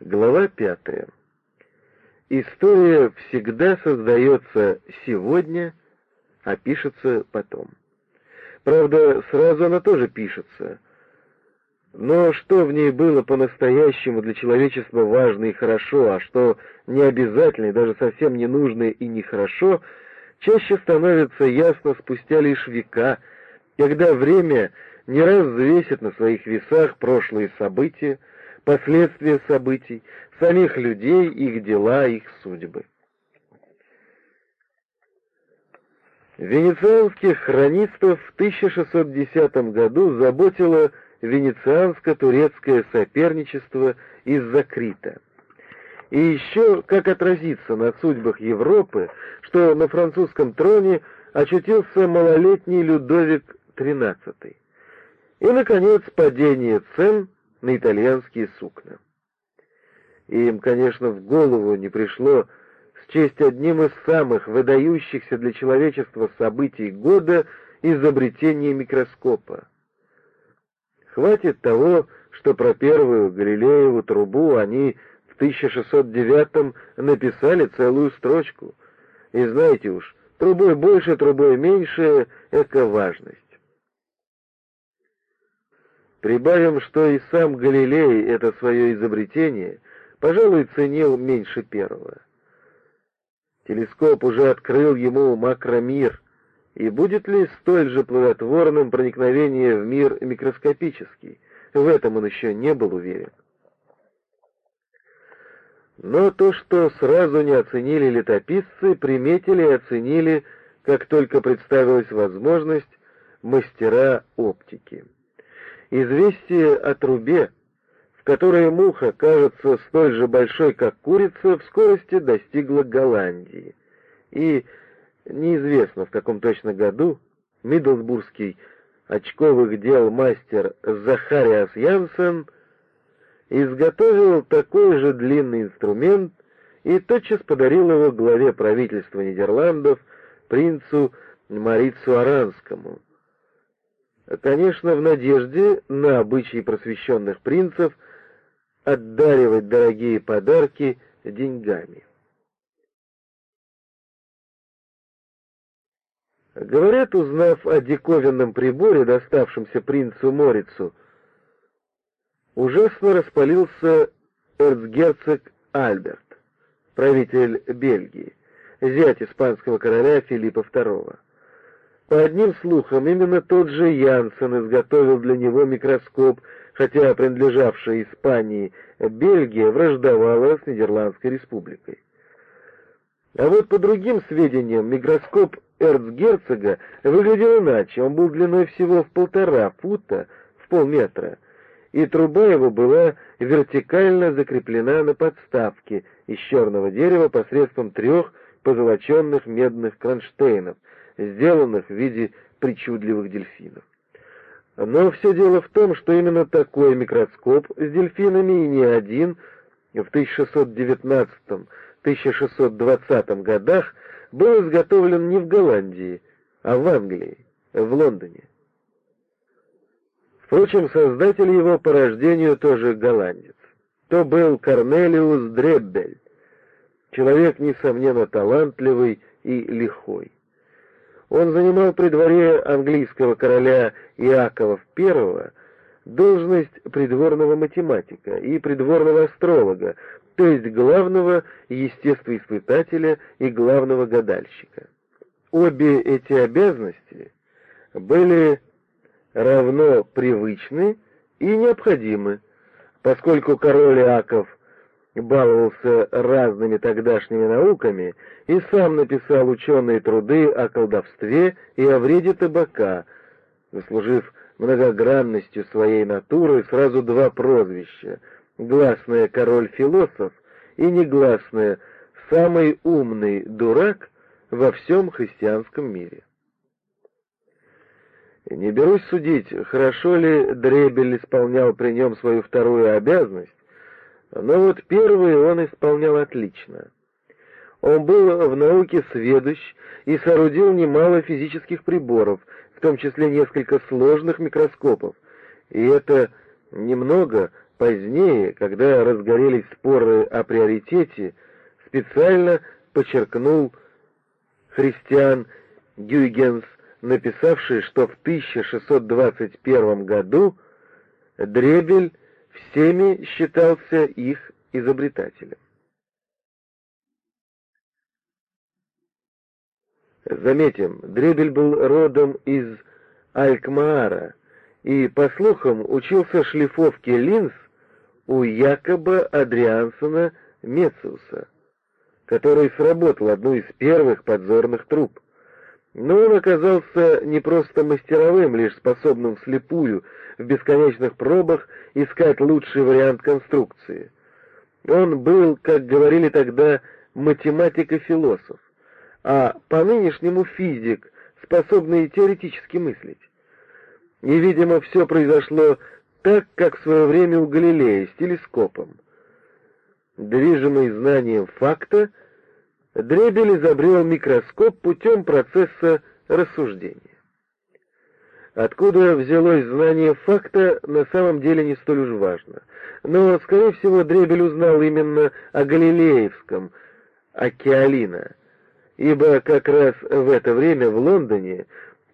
Глава пятая. История всегда создается сегодня, а пишется потом. Правда, сразу она тоже пишется. Но что в ней было по-настоящему для человечества важно и хорошо, а что не обязательно и даже совсем не нужно и нехорошо, чаще становится ясно спустя лишь века, когда время не раз взвесит на своих весах прошлые события, последствия событий, самих людей, их дела, их судьбы. Венецианских хронистов в 1610 году заботило венецианско-турецкое соперничество из-за Крита. И еще как отразиться на судьбах Европы, что на французском троне очутился малолетний Людовик XIII. И, наконец, падение цен на итальянские сукна. им, конечно, в голову не пришло счесть одним из самых выдающихся для человечества событий года изобретение микроскопа. Хватит того, что про первую Галилееву трубу они в 1609 написали целую строчку. И знаете уж, трубой больше, трубой меньше — это важность. Прибавим, что и сам Галилей это свое изобретение, пожалуй, ценил меньше первого. Телескоп уже открыл ему макромир, и будет ли столь же плодотворным проникновение в мир микроскопический? В этом он еще не был уверен. Но то, что сразу не оценили летописцы, приметили и оценили, как только представилась возможность, мастера оптики. Известие о трубе, в которой муха кажется столь же большой, как курица, в скорости достигло Голландии. И неизвестно в каком точно году Миддлсбургский очковых дел мастер Захариас Янсен изготовил такой же длинный инструмент и тотчас подарил его главе правительства Нидерландов принцу Марицу Аранскому, Конечно, в надежде на обычаи просвещенных принцев отдаривать дорогие подарки деньгами. Говорят, узнав о диковинном приборе, доставшемся принцу Морицу, ужасно распалился эрцгерцог Альберт, правитель Бельгии, зять испанского короля Филиппа II. По одним слухам, именно тот же Янсен изготовил для него микроскоп, хотя принадлежавшая Испании Бельгия враждовала с Нидерландской республикой. А вот по другим сведениям, микроскоп эрцгерцога выглядел иначе. Он был длиной всего в полтора фута, в полметра, и труба его была вертикально закреплена на подставке из черного дерева посредством трех позолоченных медных кронштейнов, сделанных в виде причудливых дельфинов. Но все дело в том, что именно такой микроскоп с дельфинами и не один в 1619-1620 годах был изготовлен не в Голландии, а в Англии, в Лондоне. Впрочем, создатель его по рождению тоже голландец. То был Корнелиус Дреббель, человек, несомненно, талантливый и лихой. Он занимал при дворе английского короля Иакова I должность придворного математика и придворного астролога, то есть главного естествоиспытателя и главного гадальщика. Обе эти обязанности были равно привычны и необходимы, поскольку король Иаков баловался разными тогдашними науками и сам написал ученые труды о колдовстве и о вреде табака, заслужив многогранностью своей натуры сразу два прозвища — гласное «король-философ» и негласное «самый умный дурак» во всем христианском мире. Не берусь судить, хорошо ли Дребель исполнял при нем свою вторую обязанность, но вот первый он исполнял отлично. Он был в науке сведущ и соорудил немало физических приборов, в том числе несколько сложных микроскопов, и это немного Позднее, когда разгорелись споры о приоритете, специально подчеркнул христиан Гюйгенс, написавший, что в 1621 году Дребель всеми считался их изобретателем. Заметим, Дребель был родом из Алькмаара и, по слухам, учился шлифовке линз у якобы Адриансона Мециуса, который сработал одну из первых подзорных труб. Но он оказался не просто мастеровым, лишь способным вслепую в бесконечных пробах искать лучший вариант конструкции. Он был, как говорили тогда, математик и философ а по-нынешнему физик, способный теоретически мыслить. И, видимо, все произошло так, как в свое время у Галилея с телескопом. Движимый знанием факта, Дребель изобрел микроскоп путем процесса рассуждения. Откуда взялось знание факта, на самом деле не столь уж важно. Но, скорее всего, Дребель узнал именно о Галилеевском, океалина, ибо как раз в это время в Лондоне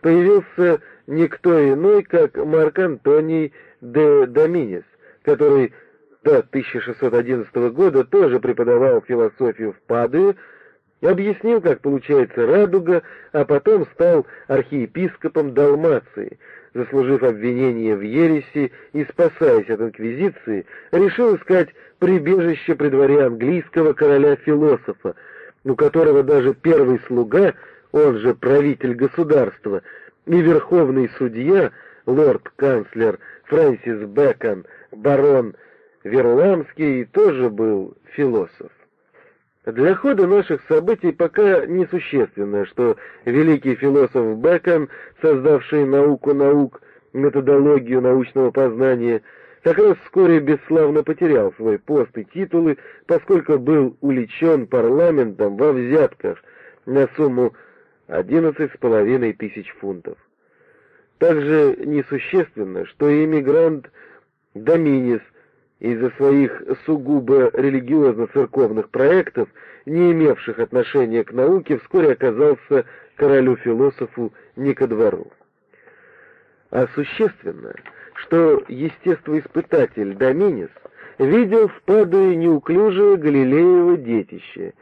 появился никто иной, как Марк Антоний де Доминис, который до 1611 года тоже преподавал философию в Падуе, объяснил, как получается радуга, а потом стал архиепископом Далмации, заслужив обвинение в ереси и спасаясь от инквизиции, решил искать прибежище при дворе английского короля-философа, у которого даже первый слуга, он же правитель государства, и верховный судья, лорд-канцлер Фрэнсис Бэкон, барон Верламский, тоже был философ. Для хода наших событий пока несущественно, что великий философ Бэкон, создавший науку наук, методологию научного познания, как раз вскоре бесславно потерял свой пост и титулы, поскольку был уличен парламентом во взятках на сумму одиннадцать с половиной тысяч фунтов. Также несущественно, что иммигрант Доминис из-за своих сугубо религиозно-церковных проектов, не имевших отношения к науке, вскоре оказался королю-философу не. А существенно — что естествоиспытатель Доминис видел в Падуе неуклюжее Галилеево детище.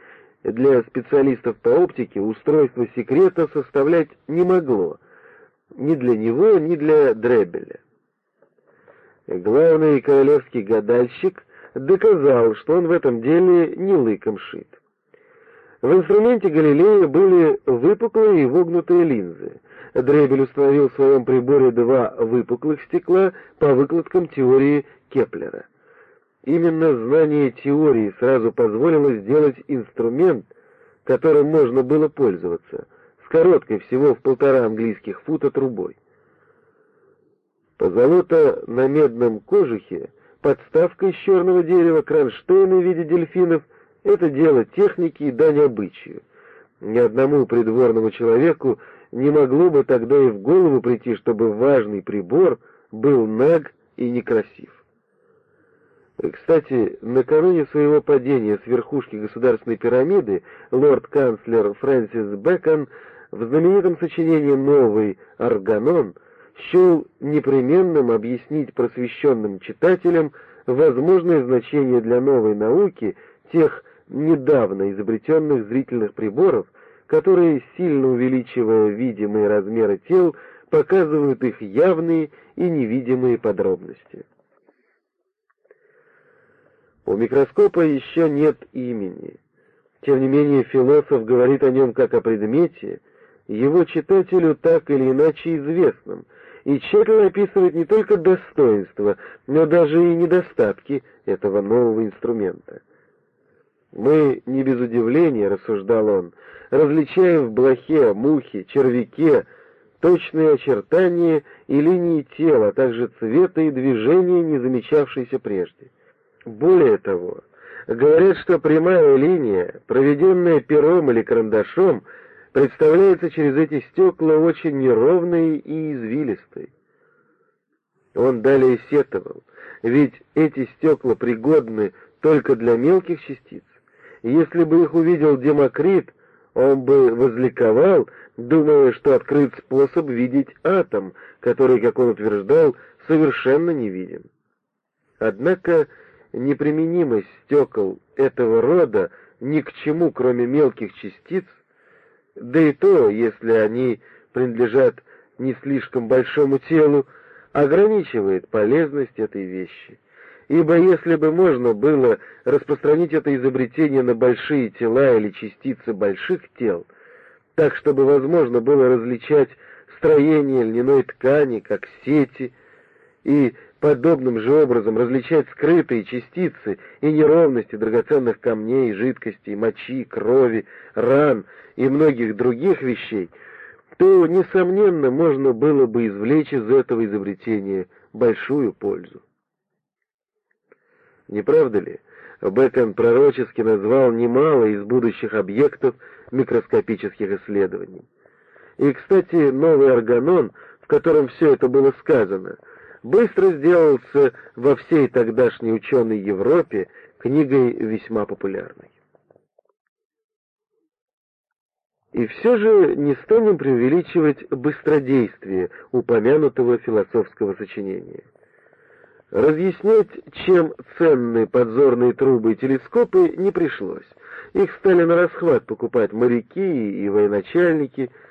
Для специалистов по оптике устройство секрета составлять не могло, ни для него, ни для Дребеля. Главный королевский гадальщик доказал, что он в этом деле не лыком шит. В инструменте Галилея были выпуклые и вогнутые линзы. Дребель установил в своем приборе два выпуклых стекла по выкладкам теории Кеплера. Именно знание теории сразу позволило сделать инструмент, которым можно было пользоваться, с короткой всего в полтора английских фута трубой. Позолота на медном кожухе, подставка из черного дерева, кронштейны в виде дельфинов — это дело техники и дань обычаю. Ни одному придворному человеку не могло бы тогда и в голову прийти, чтобы важный прибор был наг и некрасив. Кстати, накануне своего падения с верхушки государственной пирамиды лорд-канцлер Фрэнсис Бэкон в знаменитом сочинении «Новый органон» счел непременным объяснить просвещенным читателям возможное значение для новой науки тех недавно изобретенных зрительных приборов, которые, сильно увеличивая видимые размеры тел, показывают их явные и невидимые подробности. У микроскопа еще нет имени. Тем не менее, философ говорит о нем как о предмете, его читателю так или иначе известном, и тщательно описывает не только достоинства, но даже и недостатки этого нового инструмента. Мы не без удивления, рассуждал он, различаем в блохе, мухе, червяке точные очертания и линии тела, а также цвета и движения, не замечавшиеся прежде. Более того, говорят, что прямая линия, проведенная пером или карандашом, представляется через эти стекла очень неровной и извилистой. Он далее сетовал, ведь эти стекла пригодны только для мелких частиц. Если бы их увидел Демокрит, он бы возликовал, думая, что открыт способ видеть атом, который, как он утверждал, совершенно не виден. Однако неприменимость стекол этого рода ни к чему, кроме мелких частиц, да и то, если они принадлежат не слишком большому телу, ограничивает полезность этой вещи. Ибо если бы можно было распространить это изобретение на большие тела или частицы больших тел, так чтобы возможно было различать строение льняной ткани, как сети, и подобным же образом различать скрытые частицы и неровности драгоценных камней, жидкостей, мочи, крови, ран и многих других вещей, то, несомненно, можно было бы извлечь из этого изобретения большую пользу. Не правда ли? Бэкон пророчески назвал немало из будущих объектов микроскопических исследований. И, кстати, новый органон, в котором все это было сказано — быстро сделался во всей тогдашней ученой Европе книгой весьма популярной. И все же не станем преувеличивать быстродействие упомянутого философского сочинения. Разъяснять, чем ценные подзорные трубы и телескопы, не пришлось. Их стали на расхват покупать моряки и военачальники –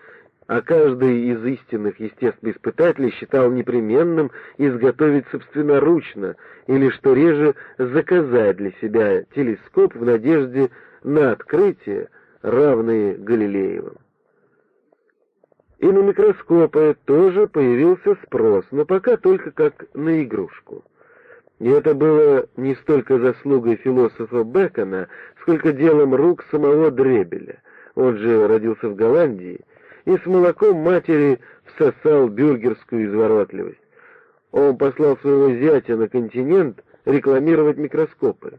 а каждый из истинных естествоиспытателей считал непременным изготовить собственноручно или, что реже, заказать для себя телескоп в надежде на открытие, равные Галилеевым. И на микроскопы тоже появился спрос, но пока только как на игрушку. И это было не столько заслугой философа Бекона, сколько делом рук самого Дребеля. Он же родился в Голландии, и с молоком матери всосал бюргерскую изворотливость. Он послал своего зятя на континент рекламировать микроскопы.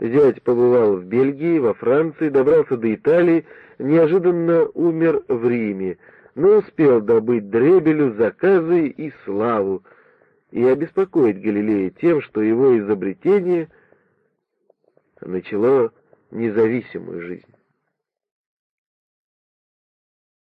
Зять побывал в Бельгии, во Франции, добрался до Италии, неожиданно умер в Риме, но успел добыть Дребелю заказы и славу, и обеспокоить Галилея тем, что его изобретение начало независимую жизнь.